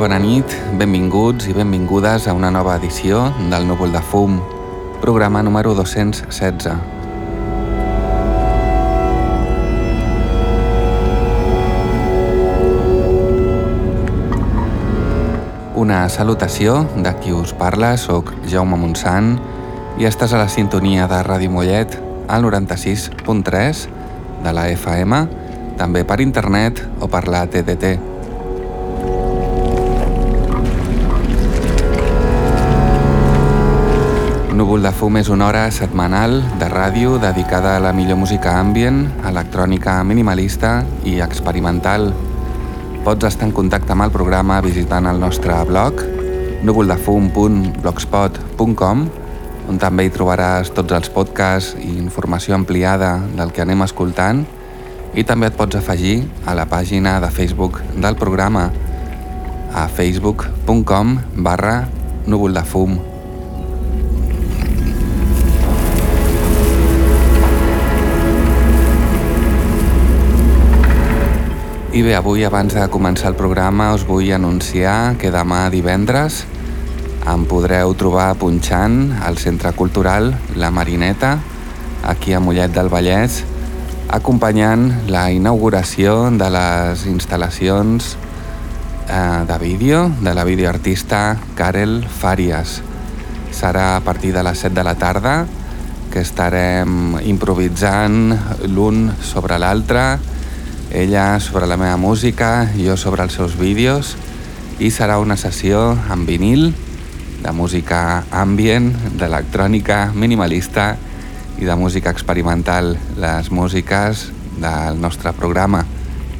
Molt bona nit, benvinguts i benvingudes a una nova edició del Núvol de Fum, programa número 216. Una salutació de qui us parla, sóc Jaume Montsant i estàs a la sintonia de Ràdio Mollet al 96.3 de la FM, també per internet o per la TDT. Núvol de fum és una hora setmanal de ràdio dedicada a la millor música ambient, electrònica minimalista i experimental. Pots estar en contacte amb el programa visitant el nostre blog núvoldefum.blogspot.com on també hi trobaràs tots els podcasts i informació ampliada del que anem escoltant i també et pots afegir a la pàgina de Facebook del programa a facebook.com barra núvoldefum. I bé, avui abans de començar el programa us vull anunciar que demà divendres em podreu trobar punxant al Centre Cultural La Marineta, aquí a Mollet del Vallès, acompanyant la inauguració de les instal·lacions eh, de vídeo de la videoartista Karel Fàries. Serà a partir de les 7 de la tarda que estarem improvisant l'un sobre l'altre, ella sobre la meva música, jo sobre els seus vídeos i serà una sessió en vinil de música ambient, d'electrònica minimalista i de música experimental, les músiques del nostre programa,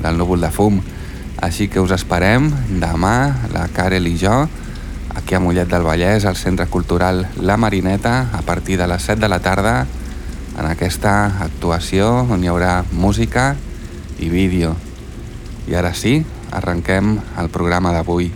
del Núvol de Fum. Així que us esperem demà, la Karel i jo, aquí a Mollet del Vallès, al Centre Cultural La Marineta, a partir de les 7 de la tarda, en aquesta actuació on hi haurà música i vídeo. I ara sí, arrenquem el programa d'avui.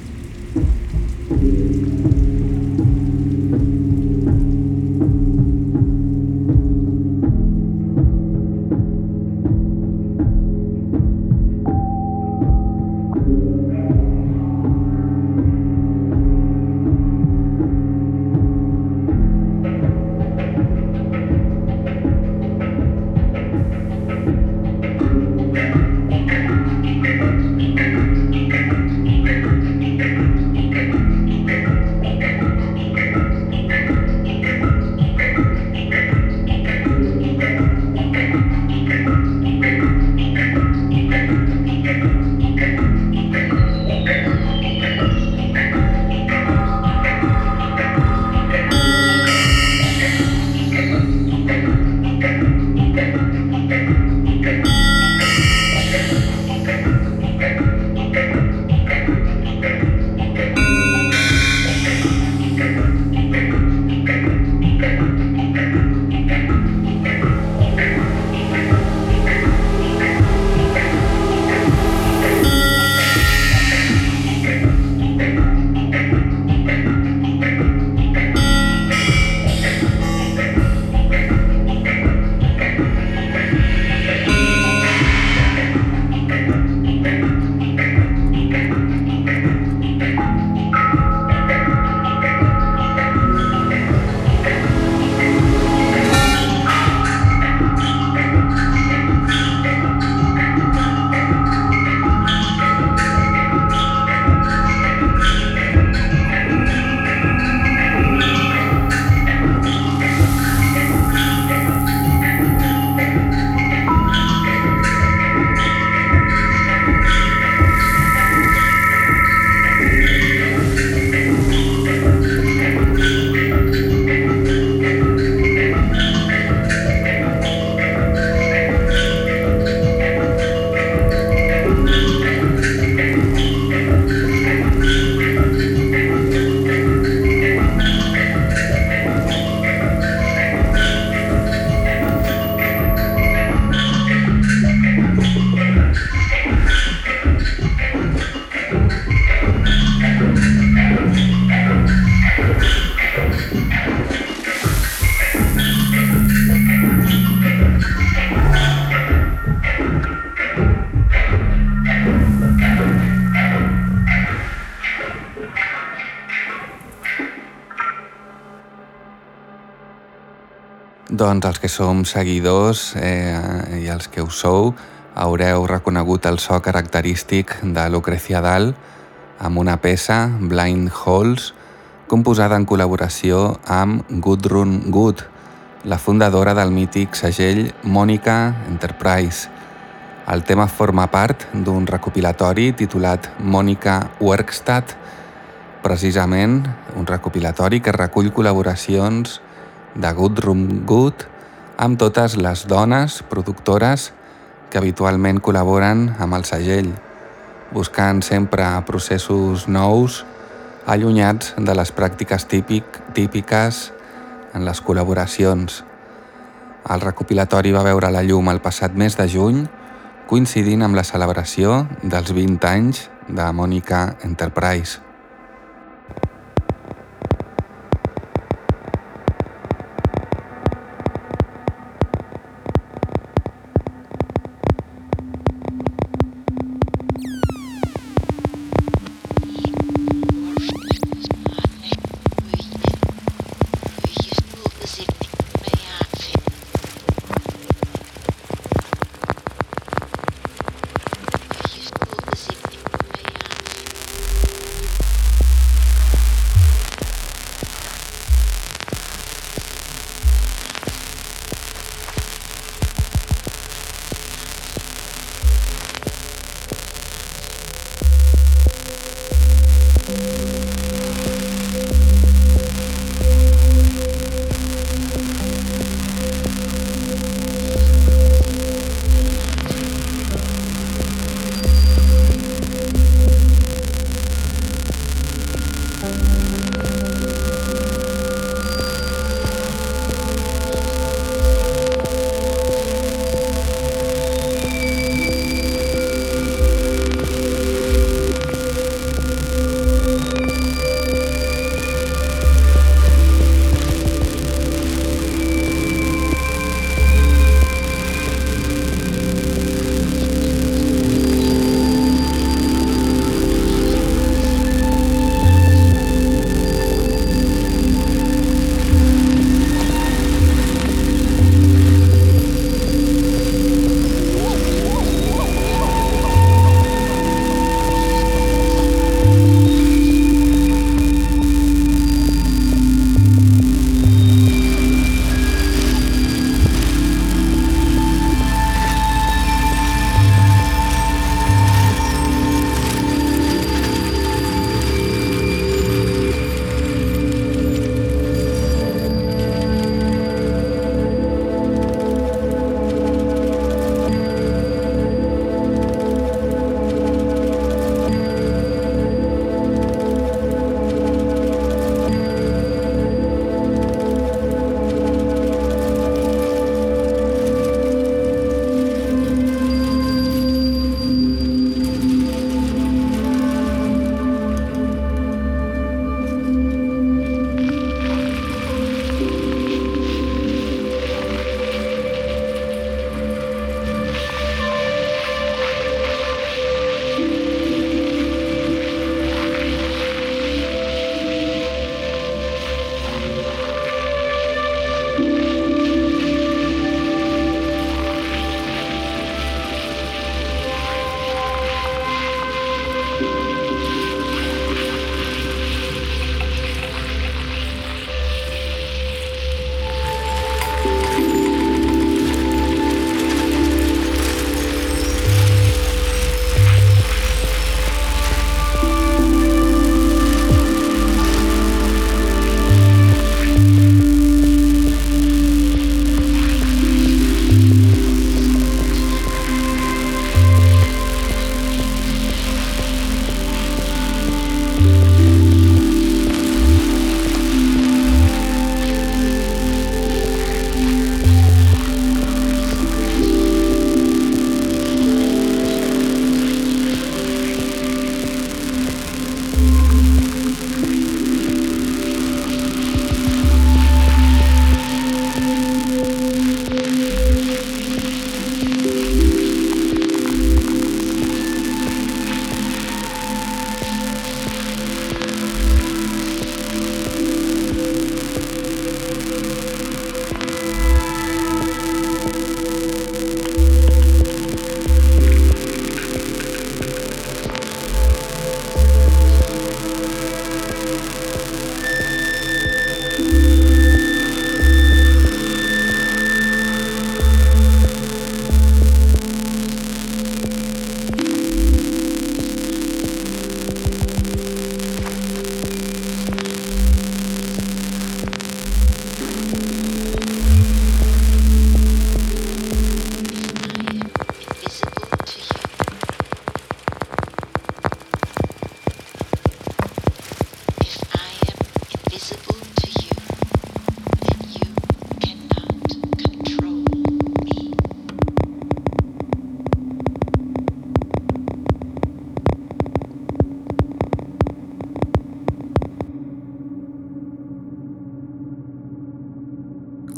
Doncs els que som seguidors eh, i els que ho sou haureu reconegut el so característic de Lucrecia Dal amb una peça, Blind Holes, composada en col·laboració amb Gudrun Good, la fundadora del mític segell Monica Enterprise. El tema forma part d'un recopilatori titulat Monica Werkstatt, precisament un recopilatori que recull col·laboracions de Gudrun Good amb totes les dones productores que habitualment col·laboren amb el segell, buscant sempre processos nous allunyats de les pràctiques típic, típiques en les col·laboracions. El recopilatori va veure la llum el passat mes de juny, coincidint amb la celebració dels 20 anys de Mònica Enterprise.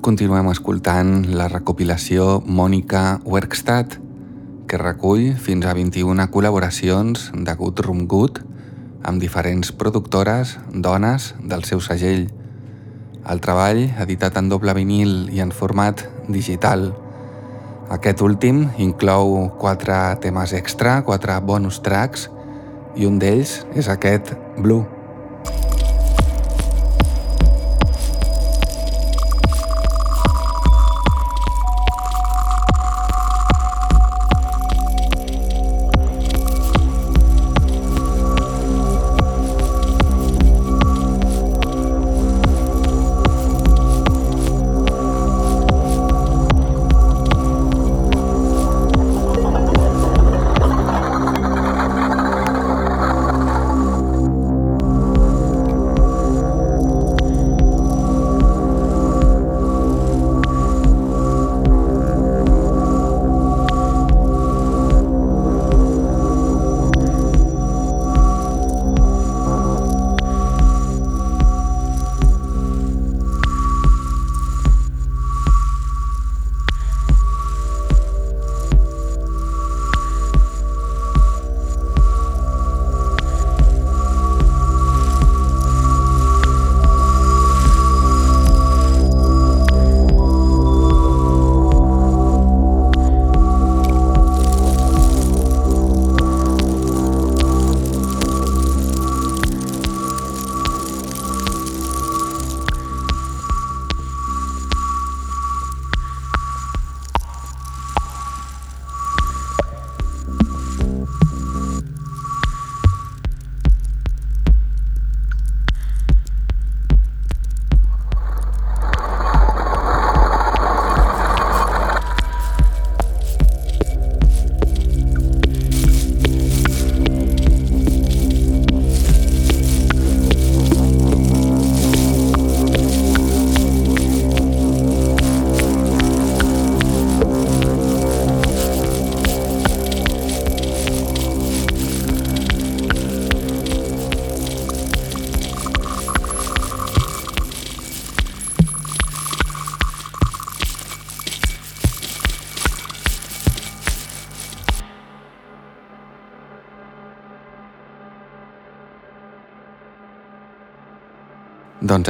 Continuem escoltant la recopilació Mònica Werkstatt, que recull fins a 21 col·laboracions de Good Room Good amb diferents productores, dones del seu segell. El treball, editat en doble vinil i en format digital. Aquest últim inclou quatre temes extra, quatre bonus tracks, i un d'ells és aquest Blue.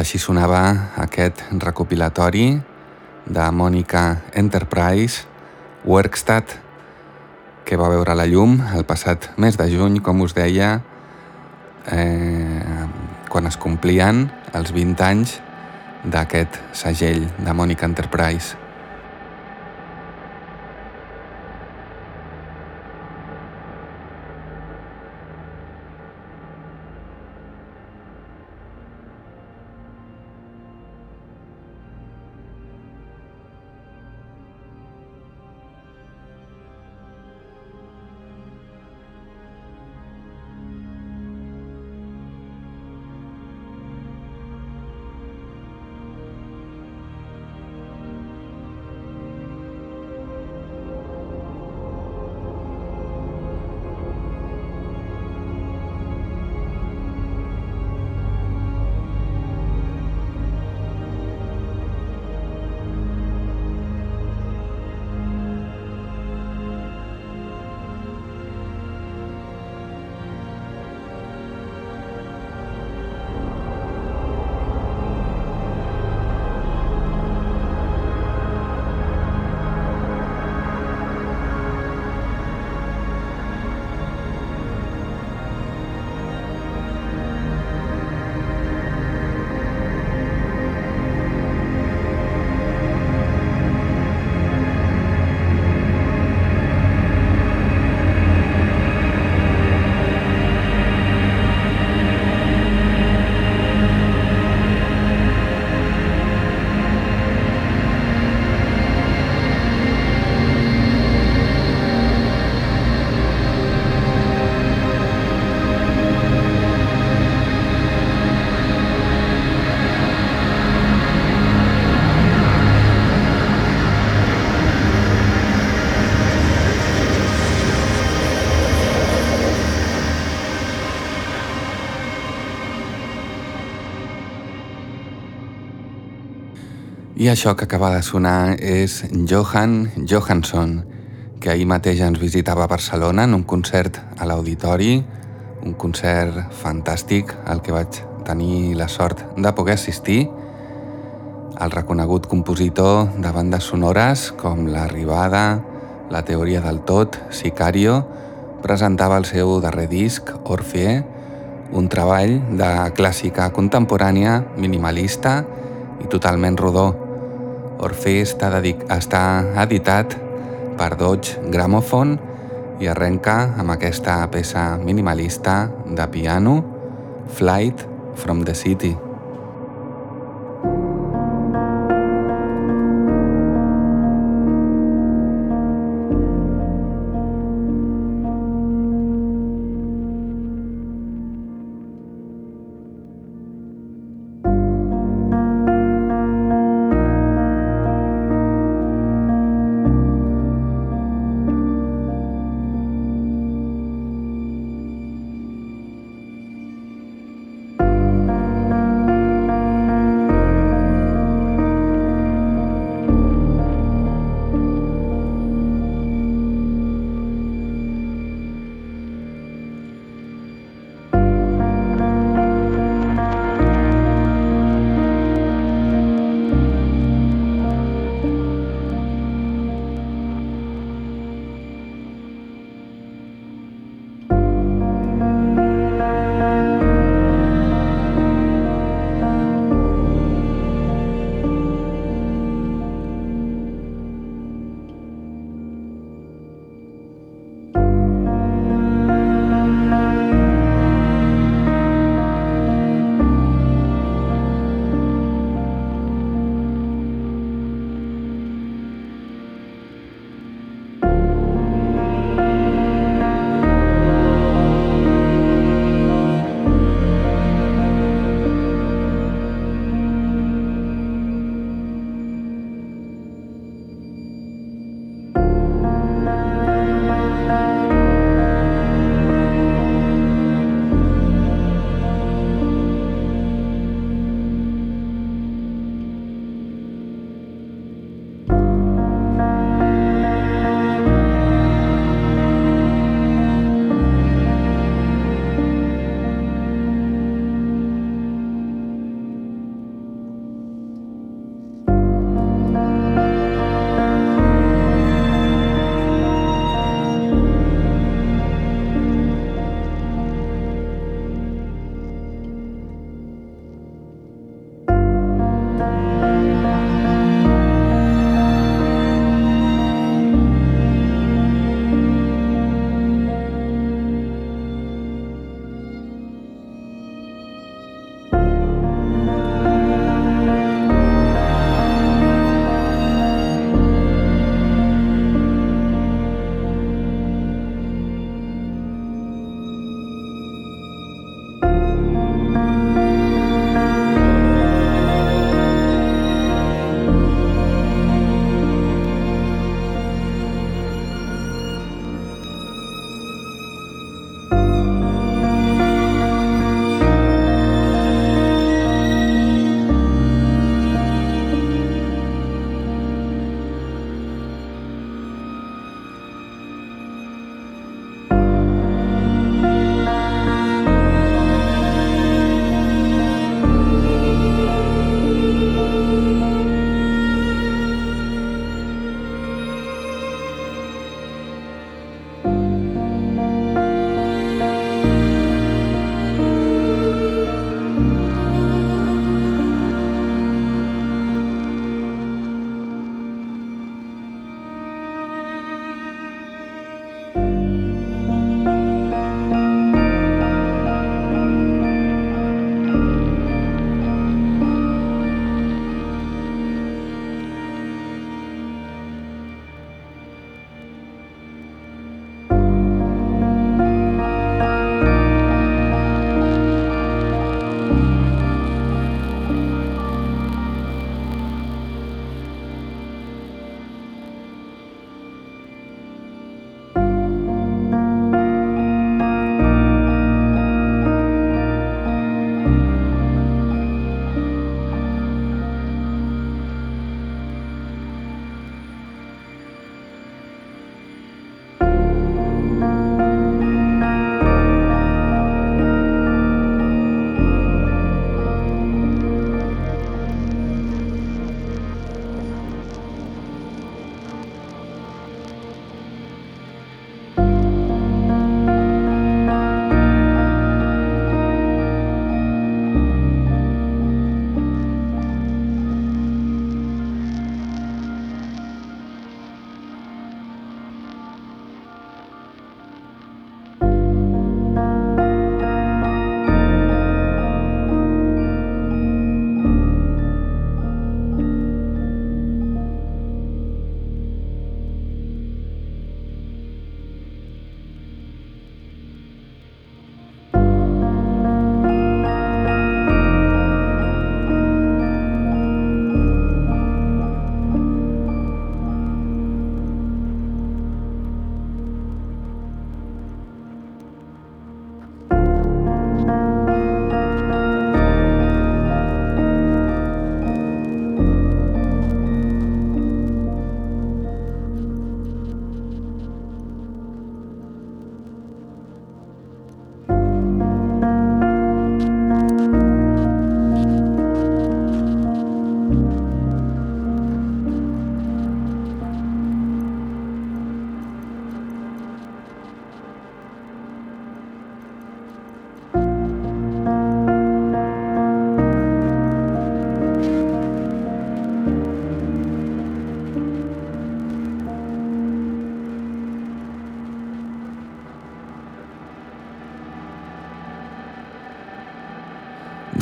Així sonava aquest recopilatori de Mònica Enterprise Workstadt que va veure la llum el passat mes de juny, com us deia, eh, quan es complien els 20 anys d'aquest segell de Mònica Enterprise. Això que acaba de sonar és Johan Johansson, que ahir mateix ens visitava a Barcelona en un concert a l'Auditori, un concert fantàstic al que vaig tenir la sort de poder assistir, el reconegut compositor de bandes sonores com L'Arribada, La teoria del tot, Sicario, presentava el seu darrer disc, Orfee, un treball de clàssica contemporània, minimalista i totalment rodó, Orfei està, està editat per Dodge Gramophone i arrenca amb aquesta peça minimalista de piano Flight from the City.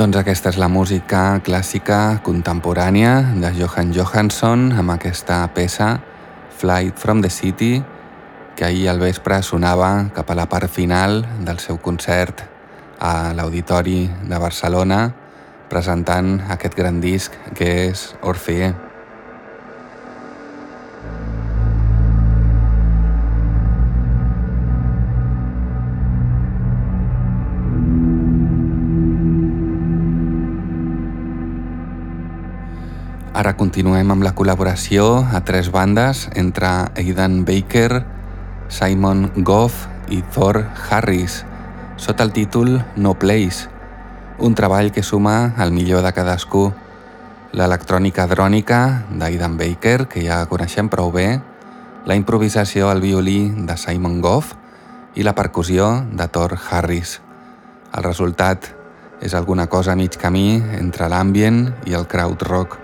Doncs aquesta és la música clàssica contemporània de Johan Johansson amb aquesta peça Flight from the City que ahir al vespre sonava cap a la part final del seu concert a l'Auditori de Barcelona presentant aquest gran disc que és Orfeer. Ara continuem amb la col·laboració a tres bandes entre Aidan Baker, Simon Goff i Thor Harris, sota el títol No Place, un treball que suma el millor de cadascú, l'electrònica drònica d'Aidan Baker, que ja coneixem prou bé, la improvisació al violí de Simon Goff i la percussió de Thor Harris. El resultat és alguna cosa mig camí entre l'ambient i el crowd rock.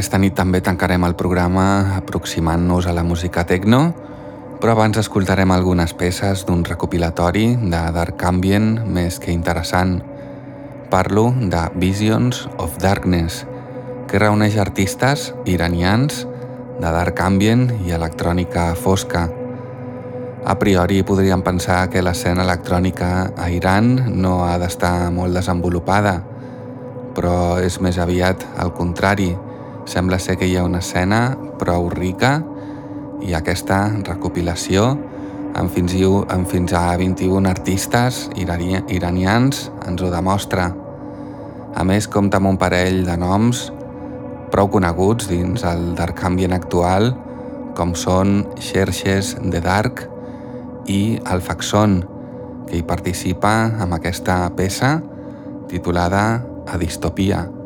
Aquesta nit també tancarem el programa aproximant-nos a la música techno, però abans escoltarem algunes peces d'un recopilatori de Dark Ambient més que interessant. Parlo de Visions of Darkness, que reuneix artistes iranians de Dark Ambient i electrònica fosca. A priori podríem pensar que l'escena electrònica a Iran no ha d'estar molt desenvolupada, però és més aviat al contrari. Sembla ser que hi ha una escena prou rica i aquesta recopilació amb fins, amb fins a 21 artistes iranians ens ho demostra. A més, compta amb un parell de noms prou coneguts dins el Dark Ambient actual, com són Xerxes de Dark i Alfaxon, que hi participa amb aquesta peça titulada A Distopia.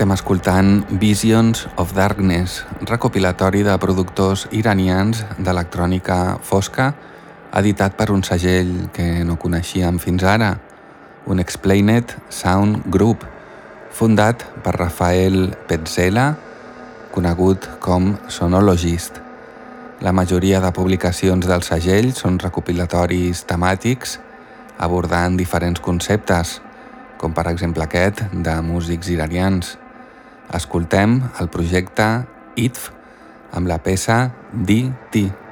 Estem escoltant Visions of Darkness, recopilatori de productors iranians d'electrònica fosca, editat per un segell que no coneixíem fins ara, un Explained Sound Group, fundat per Rafael Petzela, conegut com Sonologist. La majoria de publicacions del segell són recopilatoris temàtics abordant diferents conceptes, com per exemple aquest de músics iranians. Escoltem el projecte ITF amb la peça DT.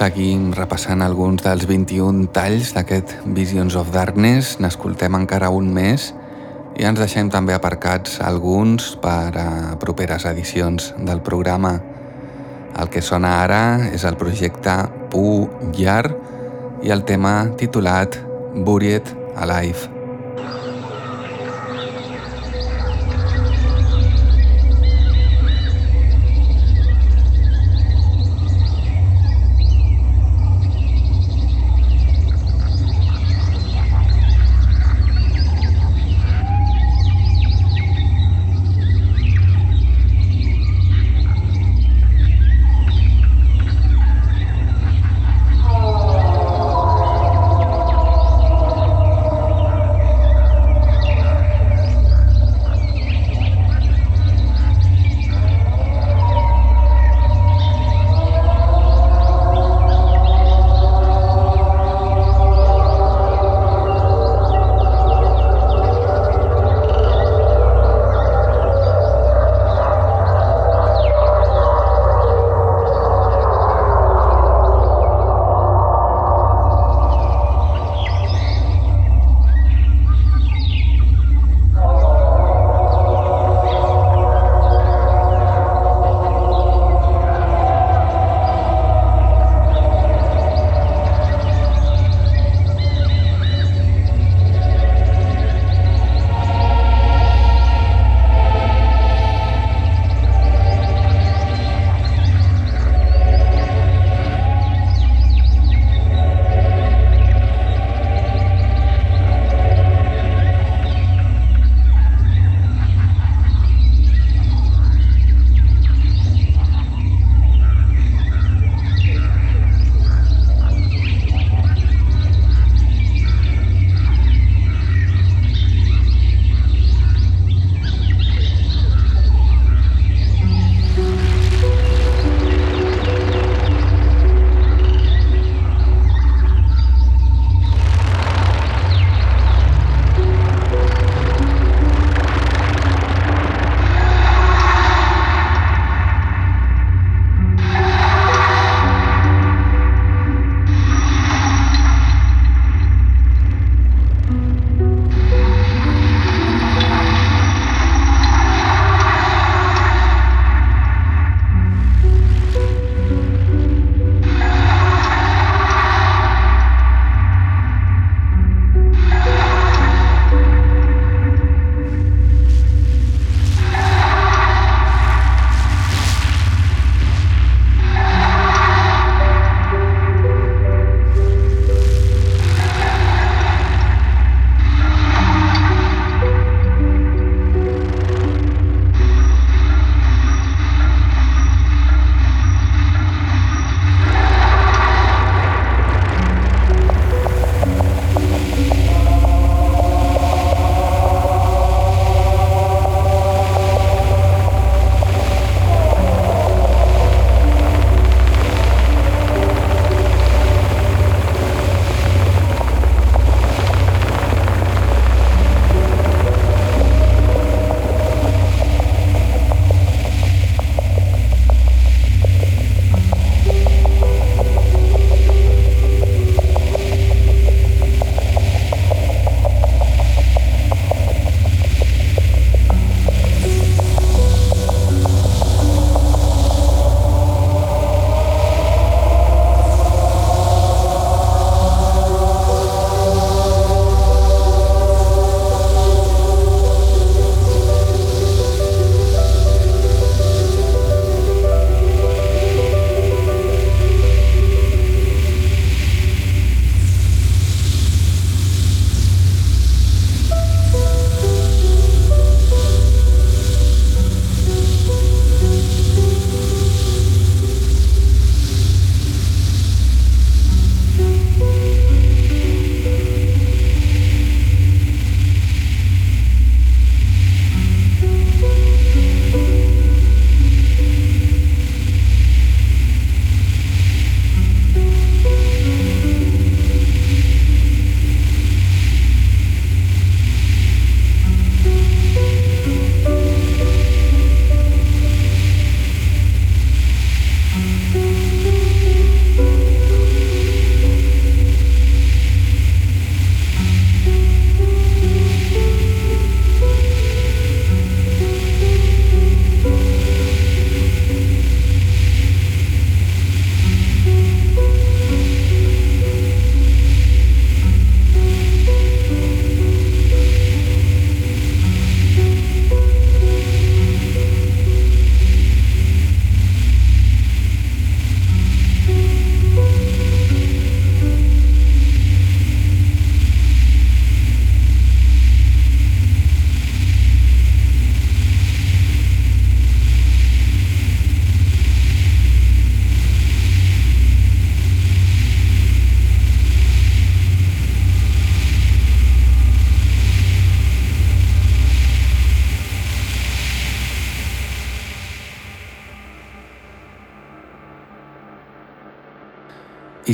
Seguim repassant alguns dels 21 talls d'aquest Visions of Darkness, n'escoltem encara un més i ens deixem també aparcats alguns per a properes edicions del programa. El que sona ara és el projecte Pu Yar i el tema titulat Buried Alive.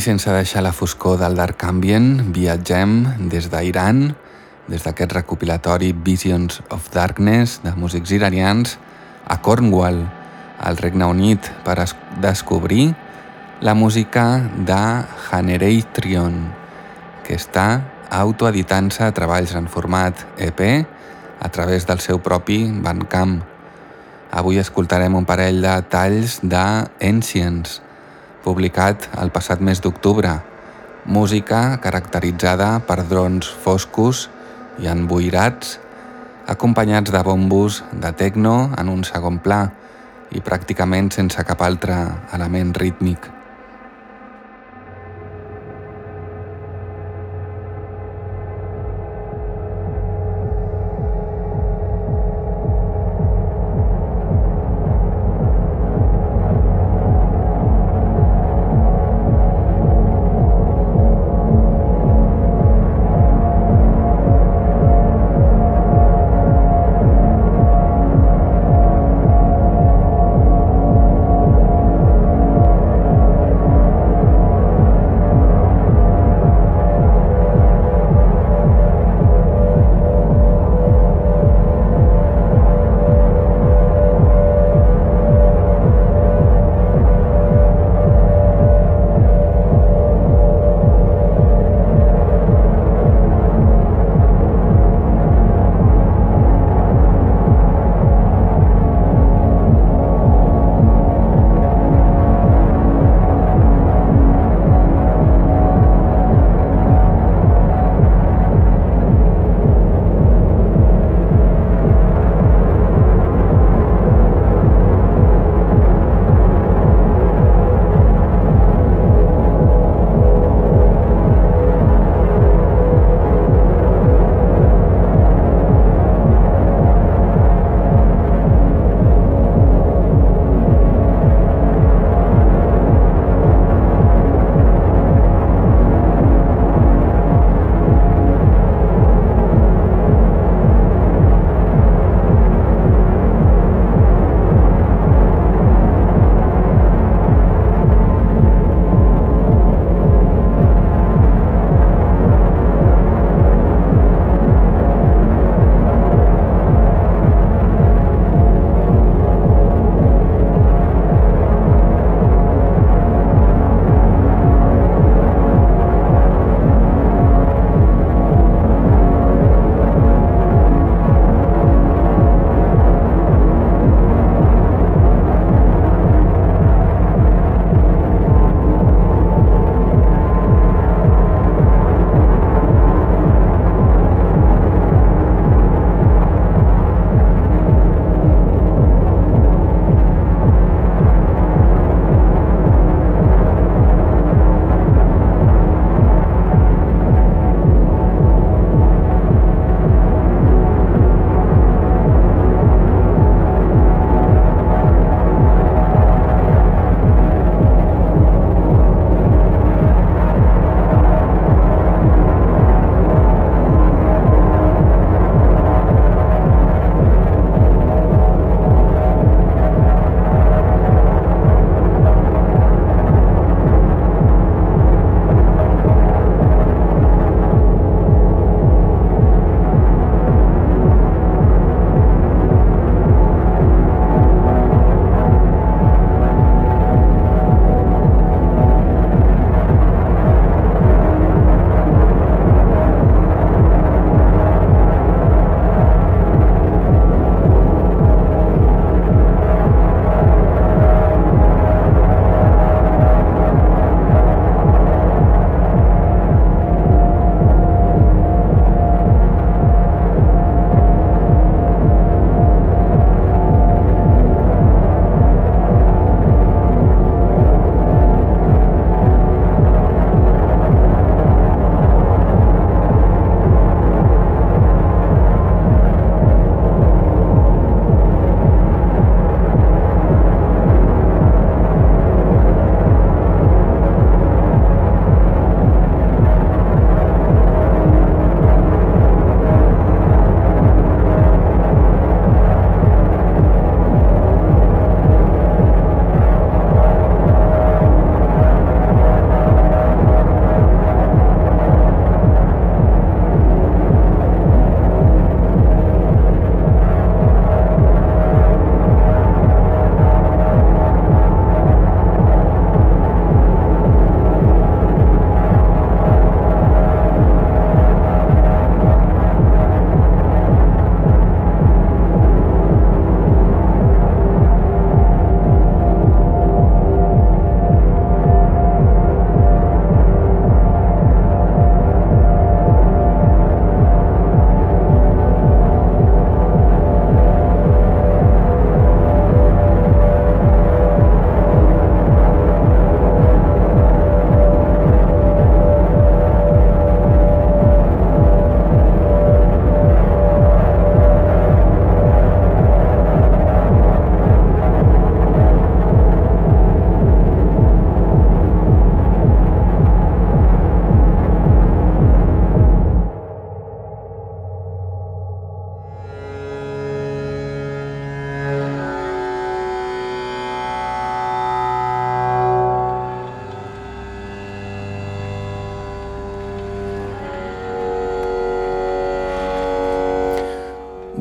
Sense deixar la foscor del Dark Ambient, viatgem des d'Iran, des d'aquest recopilatori Visions of Darkness de músics iranians, a Cornwall, al Regne Unit, per descobrir la música de Generation, que està autoeditant-se treballs en format EP a través del seu propi Bandcamp. Avui escoltarem un parell de talls de Ancients, publicat el passat mes d'octubre. Música caracteritzada per drons foscos i emboirats, acompanyats de bombos de techno en un segon pla i pràcticament sense cap altre element rítmic.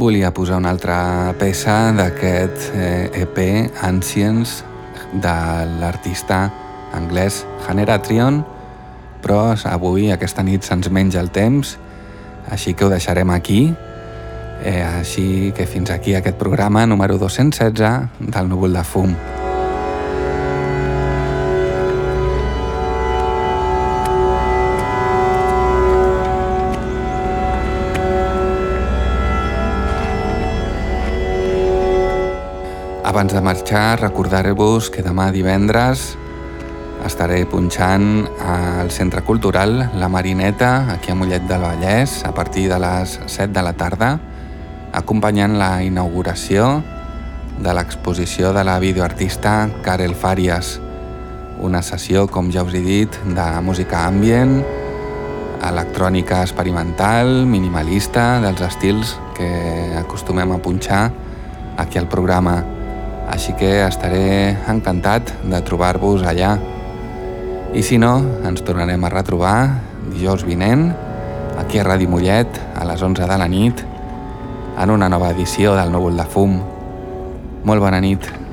Volia posar una altra peça d'aquest EP eh, e Ancients de l'artista anglès Generatrion, però avui, aquesta nit, se'ns menja el temps, així que ho deixarem aquí. Eh, així que fins aquí aquest programa número 216 del Núvol de Fum. Abans de marxar, recordaré-vos que demà divendres estaré punxant al Centre Cultural La Marineta, aquí a Mollet del Vallès, a partir de les 7 de la tarda, acompanyant la inauguració de l'exposició de la videoartista Karel Fàries, una sessió, com ja us he dit, de música ambient, electrònica experimental, minimalista, dels estils que acostumem a punxar aquí al programa així que estaré encantat de trobar-vos allà. I si no, ens tornarem a retrobar dijous vinent, aquí a Ràdio Mollet, a les 11 de la nit, en una nova edició del Núvol de Fum. Molt bona nit.